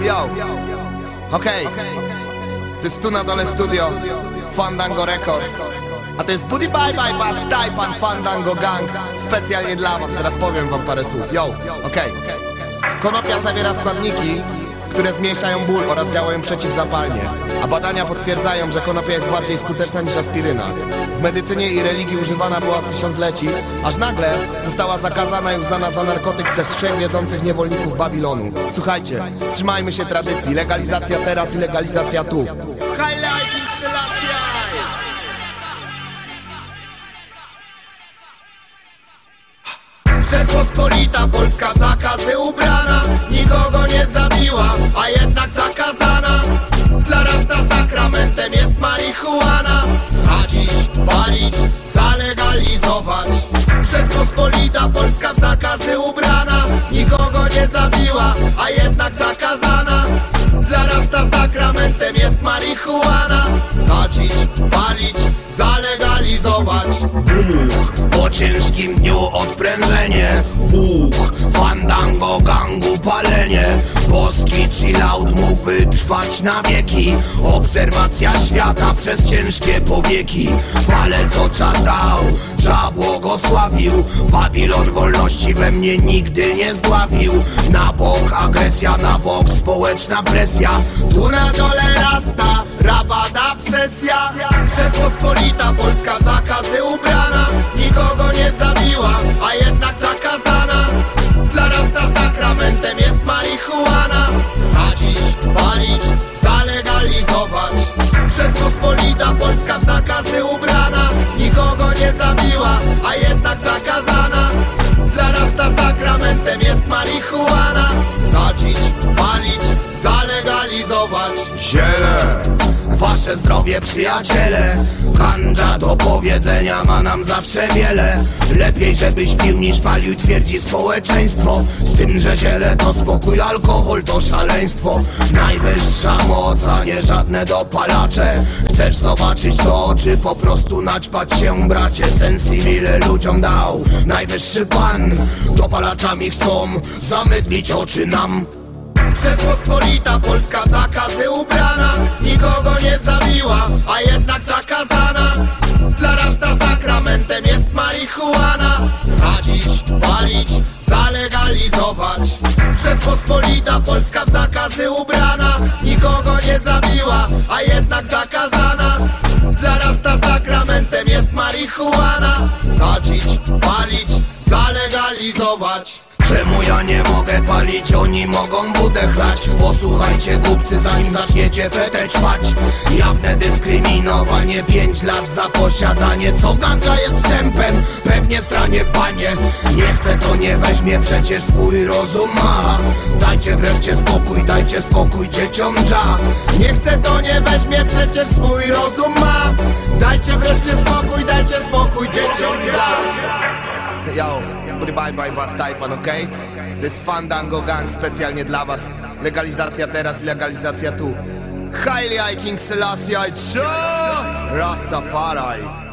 Yo, okej, to jest tu na dole studio. Fandango Records. A to jest Buddy Bye Bye Bass Taipan Fandango Gang. Specjalnie dla was, teraz powiem wam parę słów. Yo, okej. Konopia zawiera składniki, które zmniejszają ból oraz działają przeciwzapalnie A badania potwierdzają, że konopia jest bardziej skuteczna niż aspiryna. W medycynie i religii używana była od tysiącleci Aż nagle została zakazana i uznana za narkotyk przez wszechwiedzących niewolników Babilonu. Słuchajcie, trzymajmy się tradycji. Legalizacja teraz i legalizacja tu Rzeczpospolita Polska zakazy ubrana Nikogo nie zabiła, a jednak zakazana. Dla rasta sakramentem jest marihuana. Sadzić, palić, zalegalizować. Rzeczpospolita Polska w zakazy ubrana Nikogo nie zabiła, a jednak zakazana. Dla rasta sakramentem jest marihuana. Sadzić, palić, ciężkim dniu odprężenie. Bóg, fandango, gangu, palenie. Boski chillout mógłby trwać na wieki. Obserwacja świata przez ciężkie powieki. Ale co czad dał, cza błogosławił. Babilon wolności we mnie nigdy nie zdławił. Na bok agresja, na bok społeczna presja. Tu na dole rasta, rabada obsesja. Rzeczpospolita Polska a jednak zakazana. Dla rasta sakramentem jest marihuana. Sadzić, palić, zalegalizować. Ziele Wasze zdrowie przyjaciele. Kandża do powiedzenia ma nam zawsze wiele. Lepiej żebyś pił niż palił twierdzi społeczeństwo. Z tym, że ziele to spokój, alkohol to szaleństwo. Najwyższa moc, a nie żadne dopalacze. Chcesz zobaczyć to, czy po prostu naćpać się bracie. Sensimile ludziom dał najwyższy pan. Dopalaczami chcą zamydlić oczy nam. Rzeczpospolita Polska zakazy ubrana Nie zabiła, a jednak zakazana. Dla rasta sakramentem jest marihuana. Sadzić, palić, zalegalizować. Rzeczpospolita Polska w zakazy ubrana. Nikogo nie zabiła, a jednak zakazana. Dla rasta sakramentem jest marihuana. Sadzić, palić, zalegalizować Czemu ja nie mogę palić, oni mogą budę chlać. Posłuchajcie głupcy zanim zaczniecie fetę ćpać Jawne dyskryminowanie, pięć lat za posiadanie. Co ganja jest wstępem, pewnie stranie w banie. Nie chce to nie weźmie, przecież swój rozum ma. Dajcie wreszcie spokój, dajcie spokój dzieciom dża. Nie chce to nie weźmie, przecież swój rozum ma. Dajcie wreszcie spokój, dajcie spokój dzieciom dża Yo, bye bye was Taipan, okej? To jest Fandango Gang specjalnie dla was Legalizacja teraz, legalizacja tu Haile King Selassie, co? Rastafari